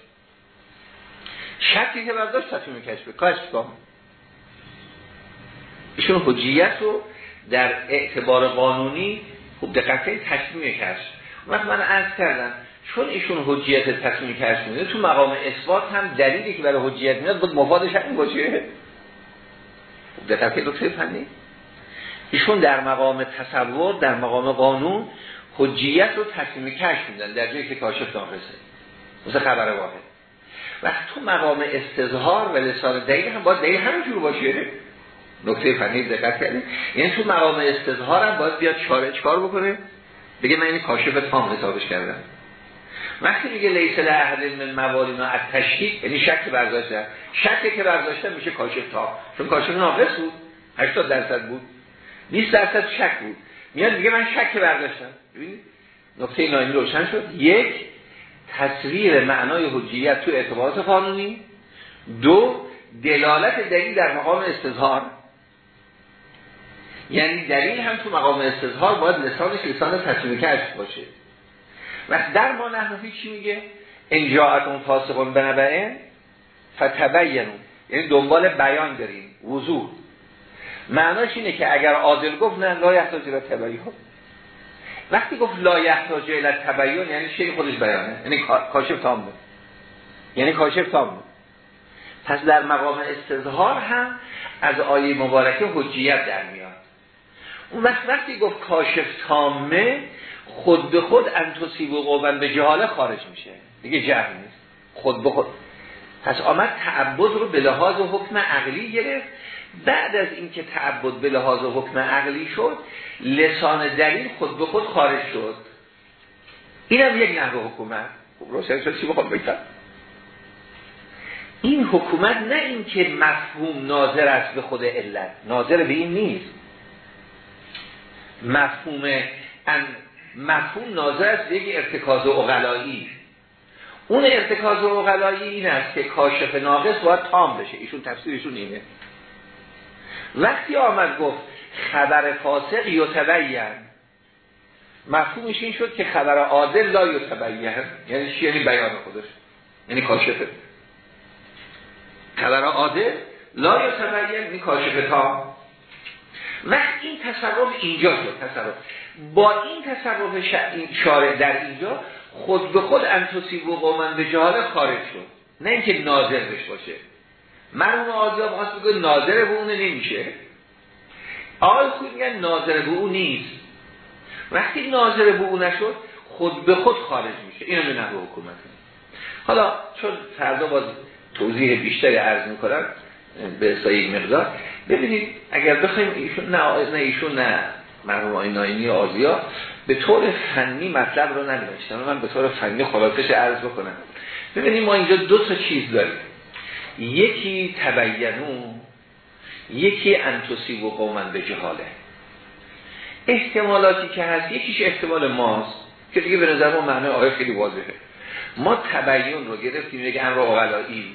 شکی که برداشت تصمیم کشف کاشف کام ایشون حجیت رو در اعتبار قانونی خوب دقت تصمیم کشف. وقت من عرض کردم چون ایشون حجیت تصمیم کشف میده تو مقام اثبات هم دلیلی که برای حجیت میاد بود مفادش همین باشه. خوب دقت دکتر فنی ایشون در مقام تصور در مقام قانون حجیت رو تصمیم کشف میدن در جایی که کاشف ناقصه. مثل خبر واحد. و تو مقام استظهار و لسان دلیل هم باید دلیل همینجور باشه نکته فنی دقت کردید یعنی تو مقام استظهار هم باید بیاد چاره چکار بکنه بگه من این کاشف تام حسابش کردم. وقتی میگه لیس لعهد من موالینا از تشکیک یعنی شک برداشتن. شک که برداشتن میشه کاشف تام. چون کاشف ناقص بود 80 درصد بود. 20 درصد شک بود. میاد میگه من شک برداشتم. ببینید نکته ناینی روشن شد. یک تصویر معنای حجیت تو اعتبارات قانونی. دو دلالت دلیل در مقام استظهار. یعنی دلیل هم تو مقام استظهار باید لسانش لسان تصمیم کشف باشه. و در ما نحنفی چی میگه؟ انجاعتون فاسقون بنبعه فتبینون یعنی دنبال بیان داریم وضوح. معناش اینه که اگر عادل گفت نه لا یحتاج الى تبیین وقتی گفت لا یحتاج الى تبیین یعنی چی خودش بیانه. یعنی کاشف تام بود. یعنی کاشف تام بود. پس در مقام استظهار هم از آیه مبارکه حجیت در میاد. اون وقت وقتی گفت کاشف تامه خود به خود انتوسیب و قومن به جهاله خارج میشه. دیگه جهل نیست. خود به خود. پس آمد تعبد رو به لحاظ حکم عقلی گرفت. بعد از اینکه تعبد به لحاظ حکم عقلی شد لسان دلیل خود به خود خارج شد. اینم یک نحوه حکومت. خب چی بخوام بگم؟ این حکومت نه اینکه مفهوم ناظر است به خود علت. ناظر به این نیست. مفهوم مفهوم ناظر است یک ارتکاز اقلایی. اون ارتکاز اقلایی این است که کاشف ناقص باید تام بشه. ایشون تفسیرشون اینه. وقتی آمد گفت خبر فاسق یتبین. مفهومش این شد که خبر عادل لا یتبین. یعنی چی؟ یعنی بیان خودش. یعنی کاشفه خبر عادل لا یتبین یعنی کاشفه تا. وقت این تصرف اینجا شد تصرف. با این تصرف شارع در اینجا خود به خود انتوسیب و قومن به جهاله خارج شد. نه اینکه ناظر بش باشه. مرحوم آزیا بخواست بگه ناظر به اونه نمیشه. آقای خود میگن ناظر به اون نیست. وقتی ناظر به اون نشد خود به خود خارج میشه. اینو به نحو حکومت. حالا چون فردا باز توضیح بیشتری عرض می‌کنم به سایی مقدار. ببینید اگر بخوایم ایشون نه نه ایشون نه مرحوم آقای ناینی آزیا به طور فنی مطلب رو ننوشتم من به طور فنی خلاصش عرض بکنم. ببینید ما اینجا دو تا چیز داریم. یکی تبینو یکی انتوسی و قومن به جهاله. احتمالاتی که هست یکیش احتمال ماست که دیگه به نظر ما معنی آقای خیلی واضحه. ما تبین رو گرفتیم یک امر اغلایی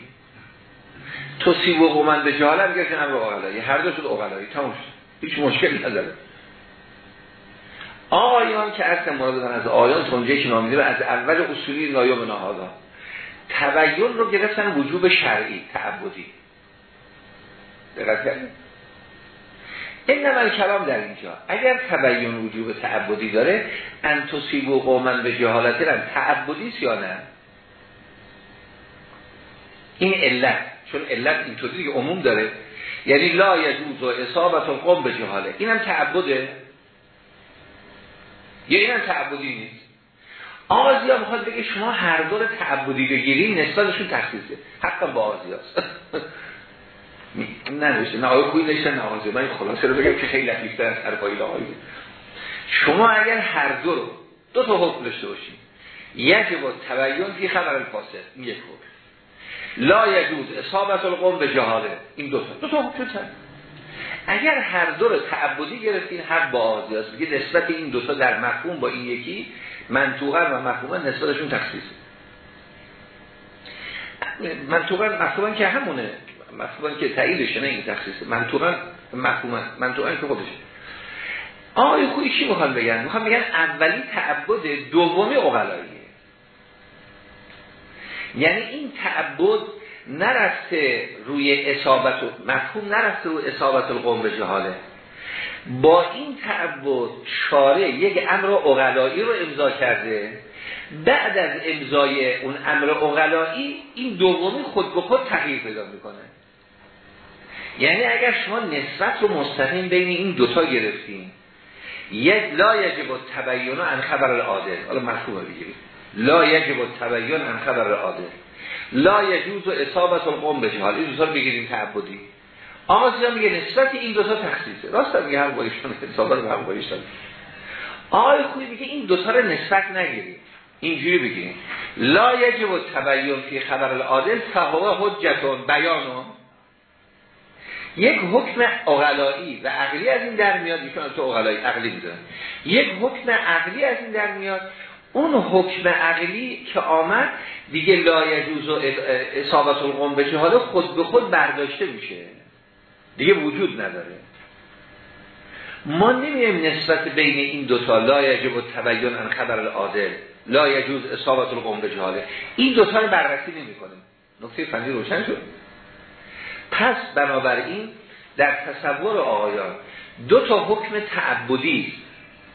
توصیب و قومن به جهاله هم گرفتیم امر اغلایی هر دو شد اغلایی تموش هیچ مشکلی نداره. آیان که اصلا مراد از آیان تونجه که نامیده از اول اصولی نایوم نهادا. تبین رو گرفتن وجوب شرعی تعبدی. دقت این نمال کلام در اینجا. اگر تبین وجوب تعبدی داره انتوسیب و قومن به جهالت هم تعبدی یا نه؟ این علت چون علت اینطوری که عموم داره. یعنی لا یجوز و اصابت و قوم به جهاله. اینم تعبده؟ یا اینم تعبدی نیست؟ آزیا می‌خواد بگه شما هر دور تعبدی بگیریم نسبتشون تخصیصه حقا با آزیاست ننوشته. نه آقای خوی نشته نه آزیا من خلاصه رو بگم که خیلی لطیفتر از حرفای آقایی شما اگر هر دو رو دو تا حکم داشته باشید یکی با تبیین فی خبر الفاسد. این یک حکم. لا یجوز اصابت القوم به جهاله این دو تا. دو تا حکم اگر هر دو رو تعبدی گرفتین حق با آزیاست بگه نسبت این دوتا در مفهوم با این یکی منطوقا و مفهوما نسبتشون تخصیص منطوقا مفهوما که همونه. مفهوما که تعییدشه نه این تخصیصه. منطوقا مفهوما. منطوقا که خودشه. آقای خوی چی می‌خوان بگن؟ می‌خوان بگن اولی تعبد دومی اقلاییه. یعنی این تعبد نرفته روی اصابت مفهوم نرفته روی اصابت القوم به جهاله. با این تعبد شاره یک امر اغلایی رو امضا کرده. بعد از امضای اون امر اغلایی این دومی خود به خود تغییر پیدا می‌کنه. یعنی اگر شما نسبت رو مستقیم بین این دوتا گرفتین یک لا یجب تبین عن خبر العادل. حالا مفهوم بگیرید لا یجب تبین عن خبر العادل. لا یجوز و اصابت القوم به جهال این دوتا بگیریم تعبدی. آقا سیدان میگه نسبت این دوتا تخصیصه. راست میگه هم بایشتان اصابت هم بایشتان آقای خوبی میگه این دوتا رو نسبت نگیریم. اینجوری بگیریم لا یجب و تبیین فی خبر العادل فهو حجتون بیانون یک حکم اغلایی و عقلی از این در میاد. ایشون تو اغلایی عقلی می‌دونن یک حکم عقلی از این در میاد اون حکم عقلی که آمد دیگه لایجوز و اصابت القوم به حالا خود به خود برداشته میشه. دیگه وجود نداره. ما نمیم نسبت بین این دوتا لا یجب و تبین ان خبر العادل لا یجوز اصابت القوم به جهاله این دوتا رو بررسی نمی کنیم نکته فنی روشن شد. پس بنابراین در تصور آقایان دو تا حکم تعبدی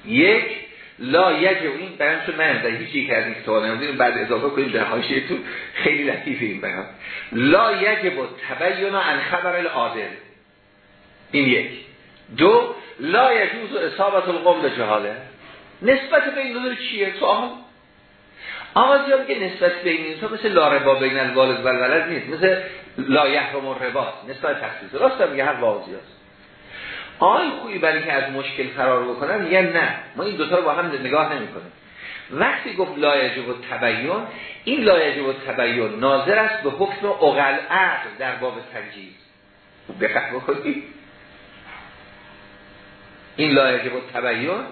یک لا یجب این بیان شد من در هیچ یک از این کتاب بعد اضافه کنیم در حاشیه تو. خیلی لطیفه این بیان. لا یجب تبین عن خبر العادل. این یک. دو لا یجوز اصابت القوم به جهاله. نسبت بین دو چیه؟ تو آها آقا که نسبت بین این تو مثل لا ربا بین الوالد و الولد نیست. مثل لا یحرم الربا. نسبت تخصیص. راست میگه هر واضحه است آقای خویی برای که از مشکل فرار بکنن میگن نه. ما این دوتا رو با هم نگاه نمی کنیم وقتی گفت لایجب و تبیین این لایجب و تبیین ناظر است به حکم اقل عقل در باب تنجیز دقت بکنید این لایجب و تبیین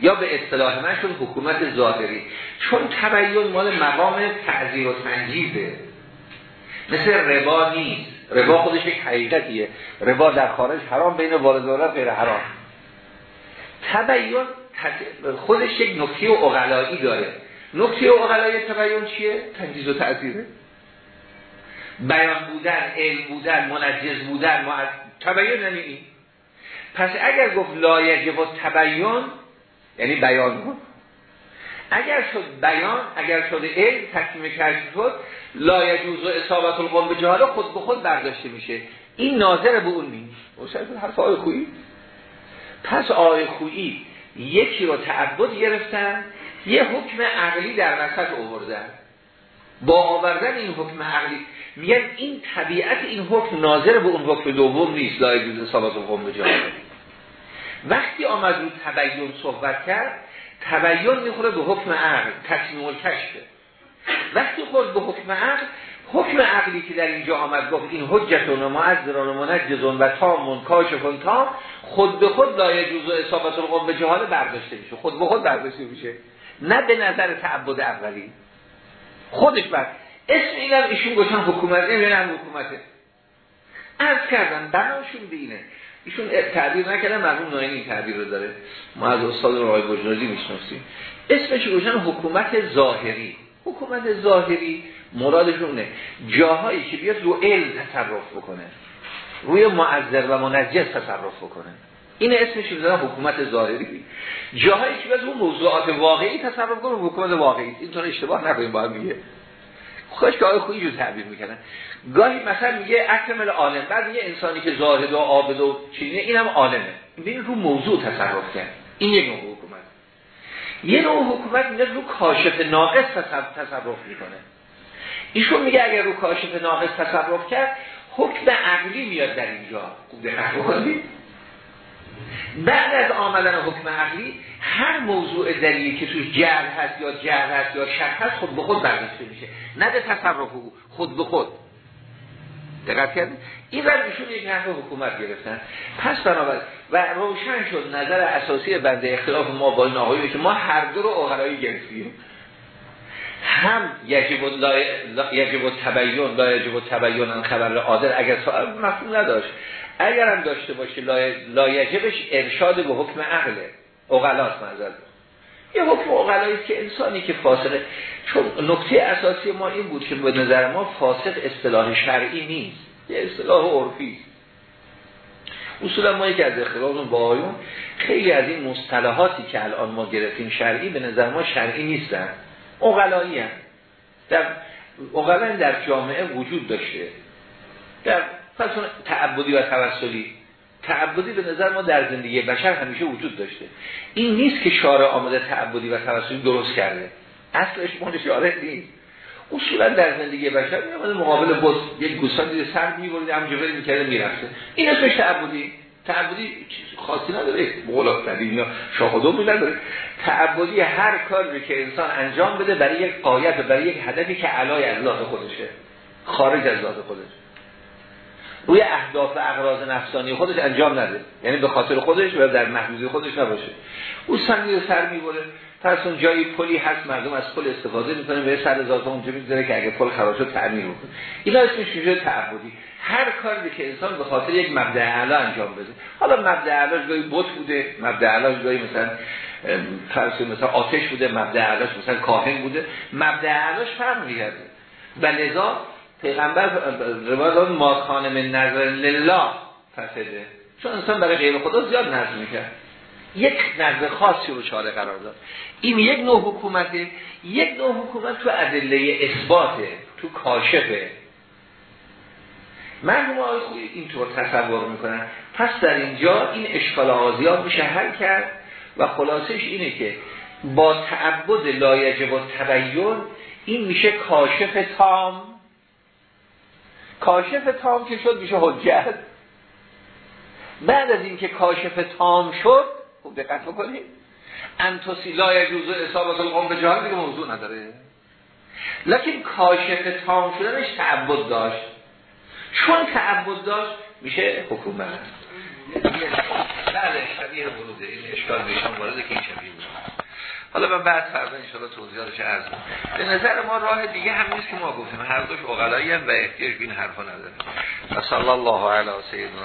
یا به اصطلاح من حکومت ظاهری. چون تبیین مال مقام تعذیر و تنجیزه. مثل ربا نیست. ربا خودش یک حقیقتیه. ربا در خارج حرام بین والد غیر حرام. تبیین خودش یک نکته اقلایی داره. نکته اقلایی تبیین چیه؟ تنجیز و تعذیره. بیان بودن، علم بودن، منجز بودن معد... تبیین یعنی پس اگر گفت لایجه و تبیین یعنی بیان. اگر شد بیان اگر شد علم تکمیم کرد شد لایجوز و اصابت القوم به جهاله خود به خود برداشته میشه. این ناظر به اون نیست. حرف آقای خویی؟ پس آقای خویی یکی رو تعبد گرفتن یه حکم عقلی در وسط آوردن. با آوردن این حکم عقلی میگن این طبیعت این حکم ناظر به اون حکم دوم نیست. لای جوز اصابت قوم به وقتی آمد رو تبیین صحبت کرد تبیین می‌خوره به حکم عقل تصمیم کشفه وقتی خورد به حکم عقل حکم عقلی که در اینجا آمد گفت این حجتون و معذران و منجزون و تامون کاشفون تا خود به خود لایه جوز و اصابت القوم به جهال برداشته میشه. خود به خود برداشته میشه. نه به نظر تعبد اولی. خودش بر اسم اینم ایشون گفتن حکومت نه حکومته. از کردن بناشون به اینه. ایشون تعبیر نکردن مرحوم ناینی این تعبیر رو داره. ما از استاد رای بجنازی می‌شناسیم اسمش گوشن حکومت ظاهری. حکومت ظاهری مرادشونه جاهایی که بیاد رو علم تصرف بکنه. روی معذر و منجز تصرف بکنه. این اسمش رو حکومت ظاهری. جاهایی که بیاد رو موضوعات واقعی تصرف کنه حکومت واقعی. اینطور اشتباه نکنیم با میگه خوش که آقای خویی جو تعبیر می‌کنن گاهی مثلا میگه اکمل عالم بعد یه انسانی که زاهد و عابد و چینه اینم عالمه. این رو موضوع تصرف کرد. این یک نوع حکومت. یه نوع حکومت میگه رو کاشف ناقص تصرف می‌کنه. ایشون میگه اگر رو کاشف ناقص تصرف کرد حکم عقلی میاد در اینجا. خوب بعد از آمدن حکم عقلی هر موضوع دلیلی که توی جهل هست یا جهل هست یا شک هست خود به خود برداشته میشه. نه به تصرف خود به خود. دقت کردید این ایشون یک نحو حکومت گرفتن. پس بنابراین و روشن شد نظر اساسی بنده اختلاف ما با این که ما هر دو رو اغرایی گرفتیم. هم یجب لا یجب تبیین لا یجب تبیین خبر عادل اگر مفهوم نداشت. اگر هم داشته باشه لا یجبش ارشاد به حکم عقله. اغلاس منظر یه حکم اغلایی که انسانی که فاسقه. چون نکته اساسی ما این بود که به نظر ما فاسق اصطلاح شرعی نیست. یه اصطلاح عرفی. اصولا ما یکی از اختلافمون با آیون خیلی از این مصطلحاتی که الان ما گرفتیم شرعی به نظر ما شرعی نیستن. اغلایی هم در اغلا در جامعه وجود داشته. در پس تعبدی و توسلی. تعبدی به نظر ما در زندگی بشر همیشه وجود داشته. این نیست که شارع آمده تعبدی و توسلی درست کرده. اصلش مال شارع نیست. اصولا در زندگی بشر میامده مقابل بس یک گوسفند دیده سر می‌برید همجوری می‌کرده می‌رفته. این اسمش تعبدی. تعبدی خاصی نداره قول قدیم یا شاهدون نداره. تعبدی هر کاری که انسان انجام بده برای یک قایت و برای یک هدفی که علای از ذات خودشه خارج از ذات خودش روی اهداف و اغراض نفسانی خودش انجام نده. یعنی به خاطر خودش و در محدودی خودش نباشه. او سنگی سر می‌بره. پس اون جایی پلی هست مردم از پل استفاده می‌کنه به سر ذات اونجا می‌ذاره که اگه پل خراب شد تعمیر بکنه. اینا اسمش میشه تعبدی هر کاری که انسان به خاطر یک مبدع اعلی انجام بده. حالا مبدع اعلاش گاهی بت بوده مبدع اعلاش گاهی مثلا فرض مثلا آتش بوده مبدع اعلاش مثلا کاهن بوده. مبدع اعلاش فرق می‌کنه و لذا پیغمبر روایت ما کان من نظر لله فسده. چون انسان برای غیر خدا زیاد نظر می‌کرد. یک نظر خاصی رو چاره قرار داد. این یک نوع حکومته یک نوع حکومت تو ادله اثباته تو کاشفه. مرحوم آقای خویی اینطور تصور می‌کنن پس در اینجا این اشکال آزیاد میشه حل کرد و خلاصش اینه که با تعبد لایجه و تبیین این میشه کاشف تام. کاشف تام که شد میشه حجت. بعد از اینکه کاشف تام شد خوب دقت بکنید. انتوسی لا جوزو اصابت القوم به جهان دیگه موضوع نداره. لکن کاشف تام شدنش تعبد داشت. چون تعبد داشت میشه حکومت بله شبیه بروده این اشکال بهشان وارده که این شبیه بود. حالا من بعد فردا انشاءالله توضیحاتش عرض به نظر ما راه دیگه هم نیست که ما گفتیم. هر دوش اقلایی و احتیاج بین حرفا نداره صلی الله علیه و سیدنا